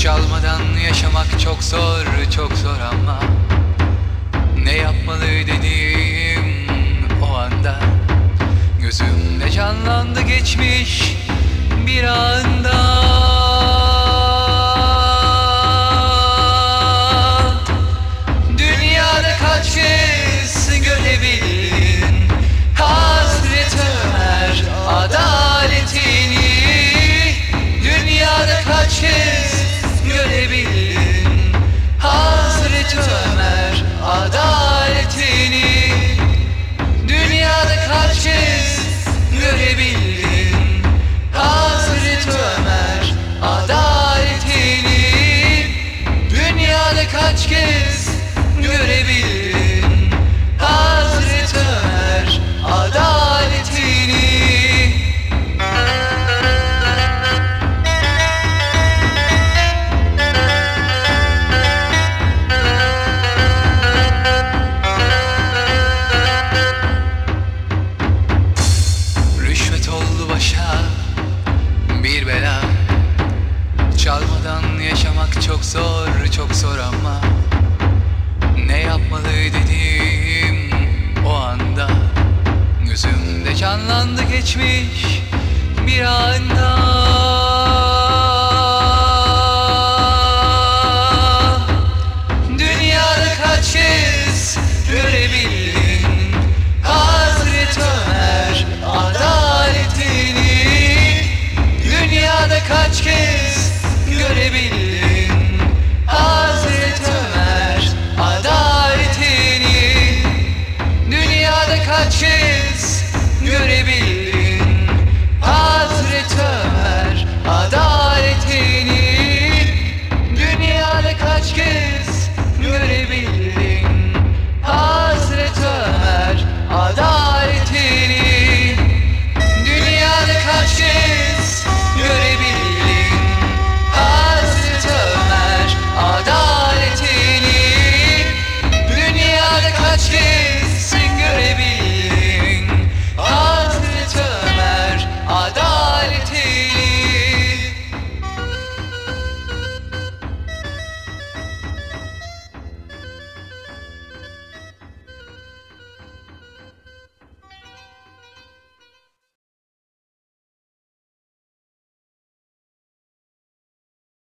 Çalmadan yaşamak çok zor, çok zor ama Ne yapmalı dedim o anda. Gözümde canlandı geçmiş bir anda kaç kez görebildin Hazret Ömer adaletini. Rüşvet oldu başa bir bela. Çalmadan yaşamak çok zor Canlandı geçmiş bir anda. Dünyada kaç kez görebildin Hazret Ömer adaletini? Dünyada kaç kez görebildin? aşkın